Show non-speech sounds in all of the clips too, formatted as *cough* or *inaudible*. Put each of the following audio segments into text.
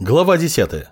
Глава 10.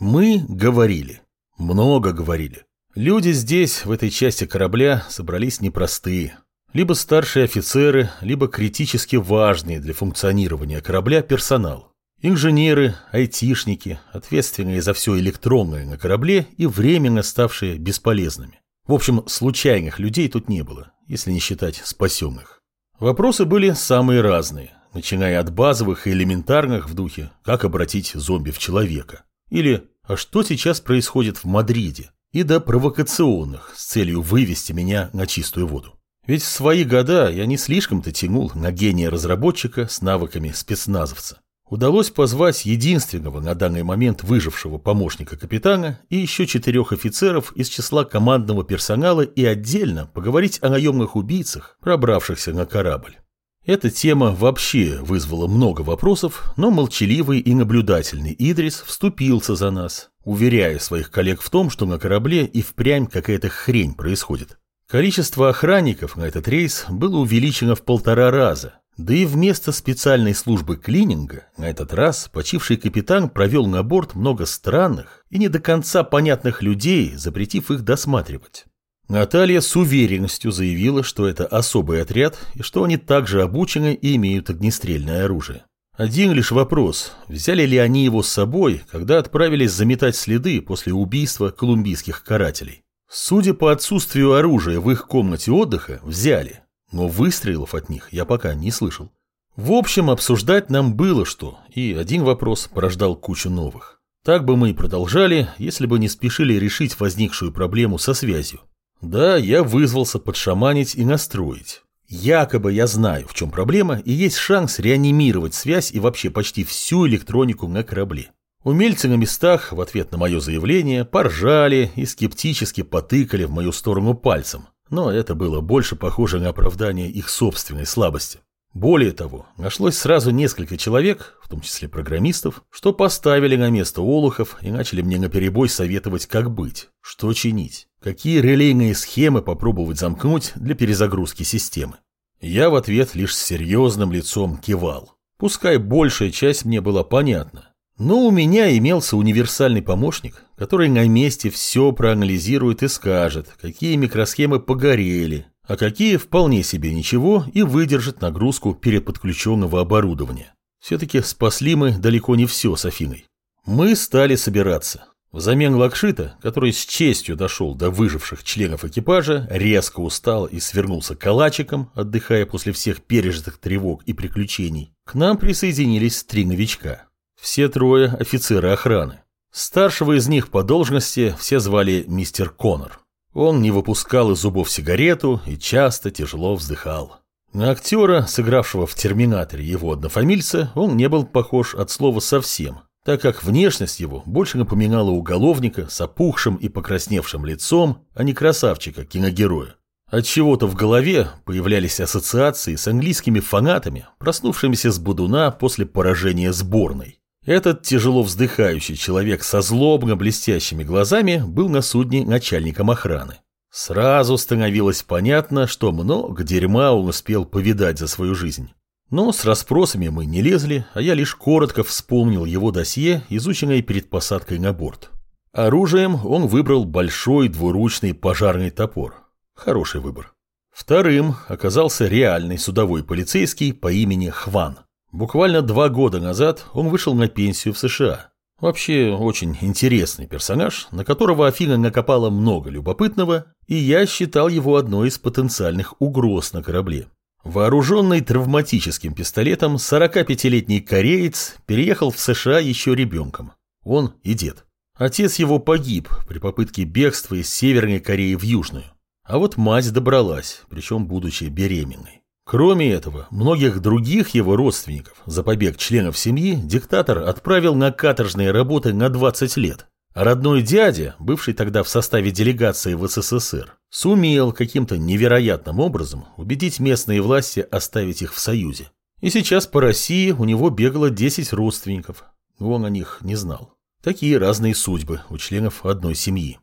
Мы говорили. Много говорили. Люди здесь, в этой части корабля, собрались непростые. Либо старшие офицеры, либо критически важные для функционирования корабля персонал. Инженеры, айтишники, ответственные за все электронное на корабле и временно ставшие бесполезными. В общем, случайных людей тут не было, если не считать спасенных. Вопросы были самые разные – начиная от базовых и элементарных в духе «как обратить зомби в человека» или «а что сейчас происходит в Мадриде» и до провокационных с целью вывести меня на чистую воду. Ведь в свои года я не слишком-то тянул на гения разработчика с навыками спецназовца. Удалось позвать единственного на данный момент выжившего помощника капитана и еще четырех офицеров из числа командного персонала и отдельно поговорить о наемных убийцах, пробравшихся на корабль. Эта тема вообще вызвала много вопросов, но молчаливый и наблюдательный Идрис вступился за нас, уверяя своих коллег в том, что на корабле и впрямь какая-то хрень происходит. Количество охранников на этот рейс было увеличено в полтора раза, да и вместо специальной службы клининга на этот раз почивший капитан провел на борт много странных и не до конца понятных людей, запретив их досматривать. Наталья с уверенностью заявила, что это особый отряд и что они также обучены и имеют огнестрельное оружие. Один лишь вопрос, взяли ли они его с собой, когда отправились заметать следы после убийства колумбийских карателей. Судя по отсутствию оружия в их комнате отдыха, взяли, но выстрелов от них я пока не слышал. В общем, обсуждать нам было что, и один вопрос порождал кучу новых. Так бы мы и продолжали, если бы не спешили решить возникшую проблему со связью. Да, я вызвался подшаманить и настроить. Якобы я знаю, в чем проблема, и есть шанс реанимировать связь и вообще почти всю электронику на корабле. Умельцы на местах в ответ на мое заявление поржали и скептически потыкали в мою сторону пальцем, но это было больше похоже на оправдание их собственной слабости. Более того, нашлось сразу несколько человек, в том числе программистов, что поставили на место олухов и начали мне наперебой советовать, как быть, что чинить, какие релейные схемы попробовать замкнуть для перезагрузки системы. Я в ответ лишь с серьезным лицом кивал. Пускай большая часть мне была понятна, но у меня имелся универсальный помощник, который на месте все проанализирует и скажет, какие микросхемы погорели, а какие вполне себе ничего и выдержат нагрузку переподключенного оборудования. Все-таки спасли мы далеко не все с Афиной. Мы стали собираться. Взамен Лакшита, который с честью дошел до выживших членов экипажа, резко устал и свернулся калачиком, отдыхая после всех пережитых тревог и приключений, к нам присоединились три новичка. Все трое офицеры охраны. Старшего из них по должности все звали мистер Коннор. Он не выпускал из зубов сигарету и часто тяжело вздыхал. На актера, сыгравшего в «Терминаторе» его однофамильца, он не был похож от слова совсем, так как внешность его больше напоминала уголовника с опухшим и покрасневшим лицом, а не красавчика-киногероя. От чего-то в голове появлялись ассоциации с английскими фанатами, проснувшимися с Будуна после поражения сборной. Этот тяжело вздыхающий человек со злобно блестящими глазами был на судне начальником охраны. Сразу становилось понятно, что много дерьма он успел повидать за свою жизнь. Но с расспросами мы не лезли, а я лишь коротко вспомнил его досье, изученное перед посадкой на борт. Оружием он выбрал большой двуручный пожарный топор. Хороший выбор. Вторым оказался реальный судовой полицейский по имени Хван. Буквально два года назад он вышел на пенсию в США. Вообще очень интересный персонаж, на которого Афина накопала много любопытного, и я считал его одной из потенциальных угроз на корабле. Вооруженный травматическим пистолетом 45-летний кореец переехал в США еще ребенком. Он и дед. Отец его погиб при попытке бегства из Северной Кореи в Южную. А вот мать добралась, причем будучи беременной. Кроме этого, многих других его родственников за побег членов семьи диктатор отправил на каторжные работы на 20 лет. Родной дядя, бывший тогда в составе делегации в СССР, сумел каким-то невероятным образом убедить местные власти оставить их в Союзе. И сейчас по России у него бегало 10 родственников. Он о них не знал. Такие разные судьбы у членов одной семьи.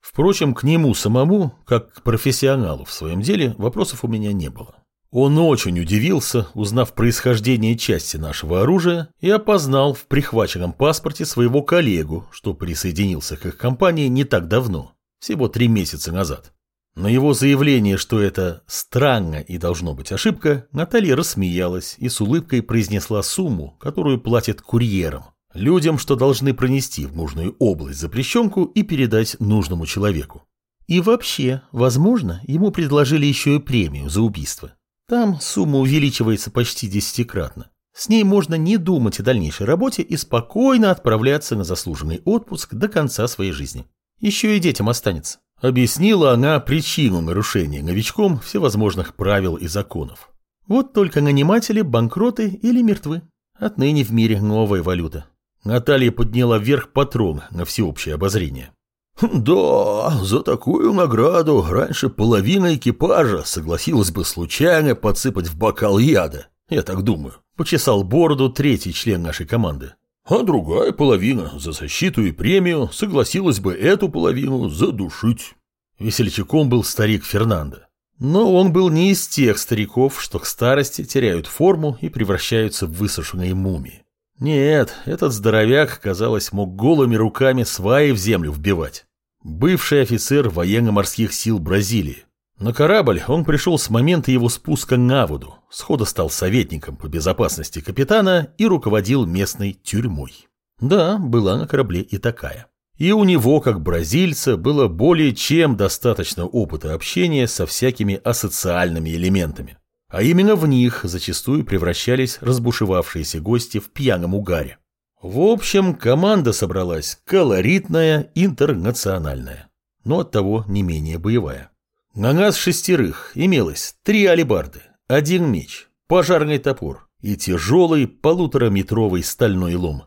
Впрочем, к нему самому, как к профессионалу в своем деле, вопросов у меня не было. Он очень удивился, узнав происхождение части нашего оружия, и опознал в прихваченном паспорте своего коллегу, что присоединился к их компании не так давно, всего три месяца назад. На его заявление, что это странно и должно быть ошибка, Наталья рассмеялась и с улыбкой произнесла сумму, которую платят курьерам, людям, что должны пронести в нужную область запрещенку и передать нужному человеку. И вообще, возможно, ему предложили еще и премию за убийство. Там сумма увеличивается почти десятикратно. С ней можно не думать о дальнейшей работе и спокойно отправляться на заслуженный отпуск до конца своей жизни. Еще и детям останется. Объяснила она причину нарушения новичком всевозможных правил и законов. Вот только наниматели банкроты или мертвы. Отныне в мире новая валюта. Наталья подняла вверх патрон на всеобщее обозрение. *laughs* «Да, за такую награду раньше половина экипажа согласилась бы случайно подсыпать в бокал яда, я так думаю», — почесал бороду третий член нашей команды. «А другая половина за защиту и премию согласилась бы эту половину задушить». Весельчаком был старик Фернандо. Но он был не из тех стариков, что к старости теряют форму и превращаются в высушенные мумии. Нет, этот здоровяк, казалось, мог голыми руками сваи в землю вбивать. Бывший офицер военно-морских сил Бразилии. На корабль он пришел с момента его спуска на воду, сходу стал советником по безопасности капитана и руководил местной тюрьмой. Да, была на корабле и такая. И у него, как бразильца, было более чем достаточно опыта общения со всякими асоциальными элементами. А именно в них зачастую превращались разбушевавшиеся гости в пьяном угаре. В общем, команда собралась колоритная, интернациональная, но оттого не менее боевая. На нас шестерых имелось три алебарды, один меч, пожарный топор и тяжелый полутораметровый стальной лом.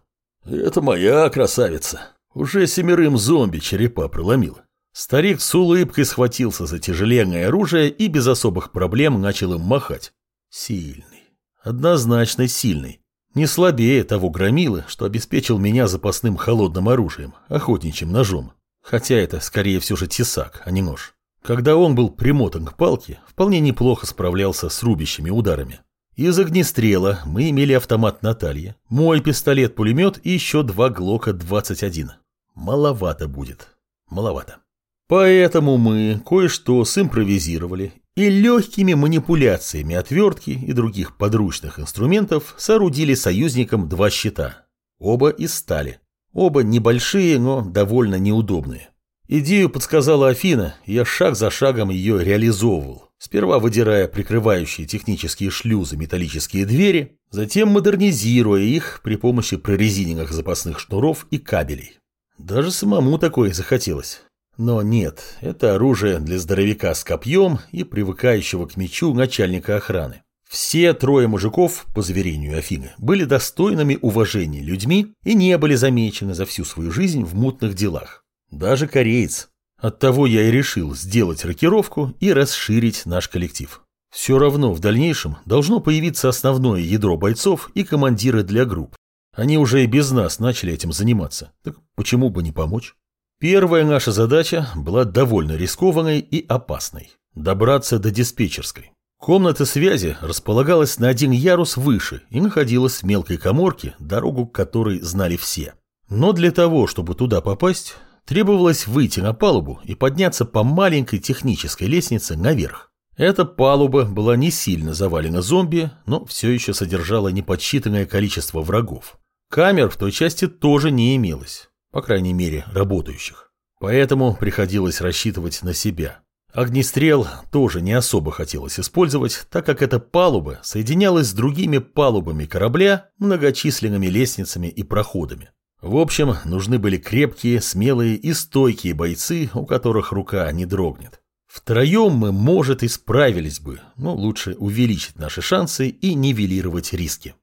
«Это моя красавица!» Уже семерым зомби черепа проломила. Старик с улыбкой схватился за тяжеленное оружие и без особых проблем начал им махать. Сильный. Однозначно сильный. Не слабее того громилы, что обеспечил меня запасным холодным оружием, охотничьим ножом. Хотя это скорее все же тесак, а не нож. Когда он был примотан к палке, вполне неплохо справлялся с рубящими ударами. Из огнестрела мы имели автомат Натальи, мой пистолет-пулемет и еще два Глока-21. Маловато будет. Маловато. Поэтому мы кое-что симпровизировали и легкими манипуляциями отвертки и других подручных инструментов соорудили союзникам два щита. Оба из стали. Оба небольшие, но довольно неудобные. Идею подсказала Афина, и я шаг за шагом ее реализовывал, сперва выдирая прикрывающие технические шлюзы металлические двери, затем модернизируя их при помощи прорезиненных запасных шнуров и кабелей. Даже самому такое захотелось. Но нет, это оружие для здоровяка с копьем и привыкающего к мечу начальника охраны. Все трое мужиков, по заверению Афины, были достойными уважения людьми и не были замечены за всю свою жизнь в мутных делах. Даже кореец. Оттого я и решил сделать рокировку и расширить наш коллектив. Все равно в дальнейшем должно появиться основное ядро бойцов и командиры для групп. Они уже и без нас начали этим заниматься. Так почему бы не помочь? Первая наша задача была довольно рискованной и опасной – добраться до диспетчерской. Комната связи располагалась на один ярус выше и находилась в мелкой коморке, дорогу к которой знали все. Но для того, чтобы туда попасть, требовалось выйти на палубу и подняться по маленькой технической лестнице наверх. Эта палуба была не сильно завалена зомби, но все еще содержала неподсчитанное количество врагов. Камер в той части тоже не имелось по крайней мере, работающих. Поэтому приходилось рассчитывать на себя. Огнестрел тоже не особо хотелось использовать, так как эта палуба соединялась с другими палубами корабля, многочисленными лестницами и проходами. В общем, нужны были крепкие, смелые и стойкие бойцы, у которых рука не дрогнет. Втроем мы, может, и справились бы, но лучше увеличить наши шансы и нивелировать риски.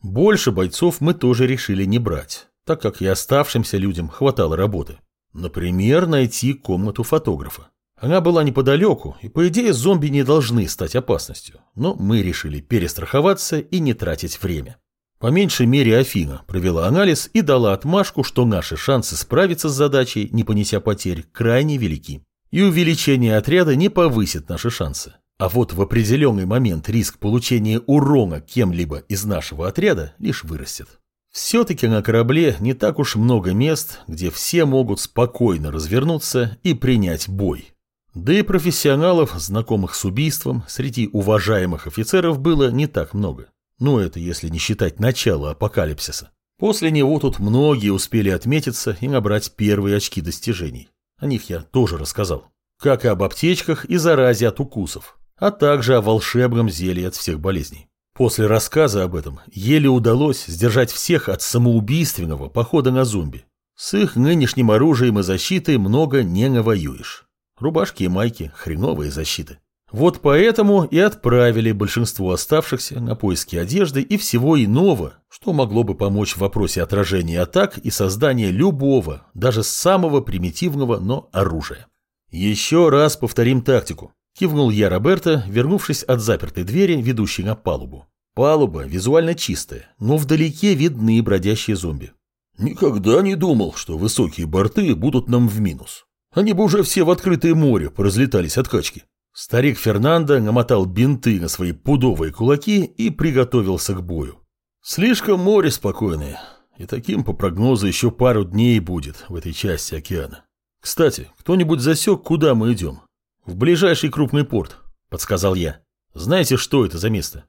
Больше бойцов мы тоже решили не брать так как и оставшимся людям хватало работы. Например, найти комнату фотографа. Она была неподалеку, и по идее зомби не должны стать опасностью, но мы решили перестраховаться и не тратить время. По меньшей мере Афина провела анализ и дала отмашку, что наши шансы справиться с задачей, не понеся потерь, крайне велики. И увеличение отряда не повысит наши шансы. А вот в определенный момент риск получения урона кем-либо из нашего отряда лишь вырастет. Все-таки на корабле не так уж много мест, где все могут спокойно развернуться и принять бой. Да и профессионалов, знакомых с убийством, среди уважаемых офицеров было не так много. Ну это если не считать начало апокалипсиса. После него тут многие успели отметиться и набрать первые очки достижений. О них я тоже рассказал. Как и об аптечках и заразе от укусов, а также о волшебном зелье от всех болезней. После рассказа об этом еле удалось сдержать всех от самоубийственного похода на зомби. С их нынешним оружием и защитой много не навоюешь. Рубашки и майки – хреновые защиты. Вот поэтому и отправили большинство оставшихся на поиски одежды и всего иного, что могло бы помочь в вопросе отражения атак и создания любого, даже самого примитивного, но оружия. Еще раз повторим тактику. Кивнул я Роберта, вернувшись от запертой двери, ведущей на палубу. Палуба визуально чистая, но вдалеке видны бродящие зомби. Никогда не думал, что высокие борты будут нам в минус. Они бы уже все в открытое море поразлетались от качки. Старик Фернандо намотал бинты на свои пудовые кулаки и приготовился к бою. Слишком море спокойное, и таким, по прогнозу, еще пару дней будет в этой части океана. Кстати, кто-нибудь засек, куда мы идем? В ближайший крупный порт, подсказал я. Знаете, что это за место?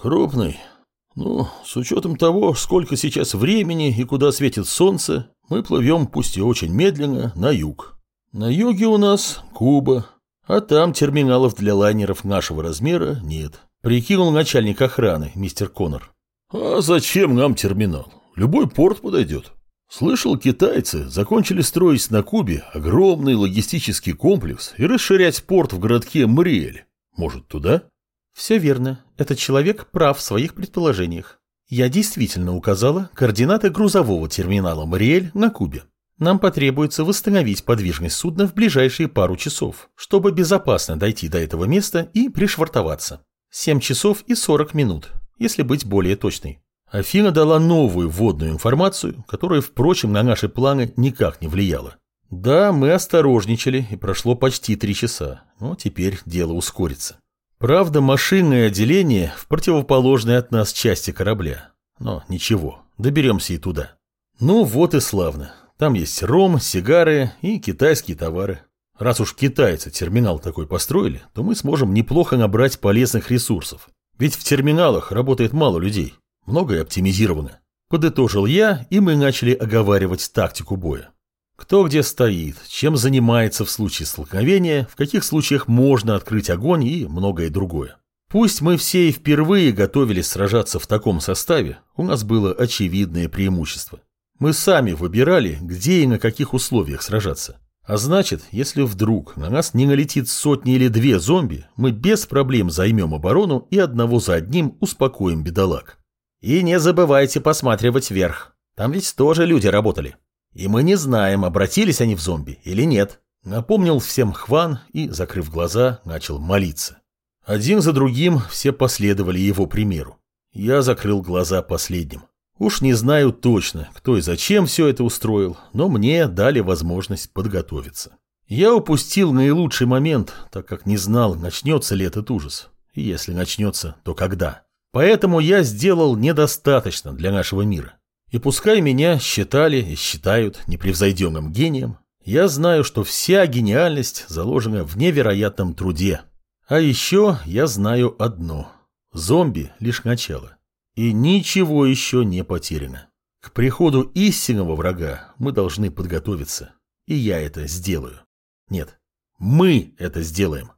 Крупный? Ну, с учетом того, сколько сейчас времени и куда светит солнце, мы плывем, пусть и очень медленно, на юг. На юге у нас Куба, а там терминалов для лайнеров нашего размера нет. Прикинул начальник охраны, мистер Коннор. А зачем нам терминал? Любой порт подойдет. Слышал, китайцы закончили строить на Кубе огромный логистический комплекс и расширять порт в городке Мариэль. Может, туда? Все верно. Этот человек прав в своих предположениях. Я действительно указала координаты грузового терминала Мариэль на Кубе. Нам потребуется восстановить подвижность судна в ближайшие пару часов, чтобы безопасно дойти до этого места и пришвартоваться. 7 часов и 40 минут, если быть более точной. Афина дала новую вводную информацию, которая, впрочем, на наши планы никак не влияла. Да, мы осторожничали, и прошло почти три часа, но теперь дело ускорится. Правда, машинное отделение в противоположной от нас части корабля. Но ничего, доберемся и туда. Ну вот и славно. Там есть ром, сигары и китайские товары. Раз уж китайцы терминал такой построили, то мы сможем неплохо набрать полезных ресурсов. Ведь в терминалах работает мало людей, многое оптимизировано. Подытожил я, и мы начали оговаривать тактику боя. Кто где стоит, чем занимается в случае столкновения, в каких случаях можно открыть огонь и многое другое. Пусть мы все и впервые готовились сражаться в таком составе, у нас было очевидное преимущество. Мы сами выбирали, где и на каких условиях сражаться. А значит, если вдруг на нас не налетит сотни или две зомби, мы без проблем займем оборону и одного за одним успокоим бедолаг. И не забывайте посматривать вверх. Там ведь тоже люди работали. И мы не знаем, обратились они в зомби или нет. Напомнил всем Хван и, закрыв глаза, начал молиться. Один за другим все последовали его примеру. Я закрыл глаза последним. Уж не знаю точно, кто и зачем все это устроил, но мне дали возможность подготовиться. Я упустил наилучший момент, так как не знал, начнется ли этот ужас. И если начнется, то когда. Поэтому я сделал недостаточно для нашего мира. И пускай меня считали и считают непревзойденным гением, я знаю, что вся гениальность заложена в невероятном труде. А еще я знаю одно. Зомби – лишь начало. И ничего еще не потеряно. К приходу истинного врага мы должны подготовиться. И я это сделаю. Нет, мы это сделаем.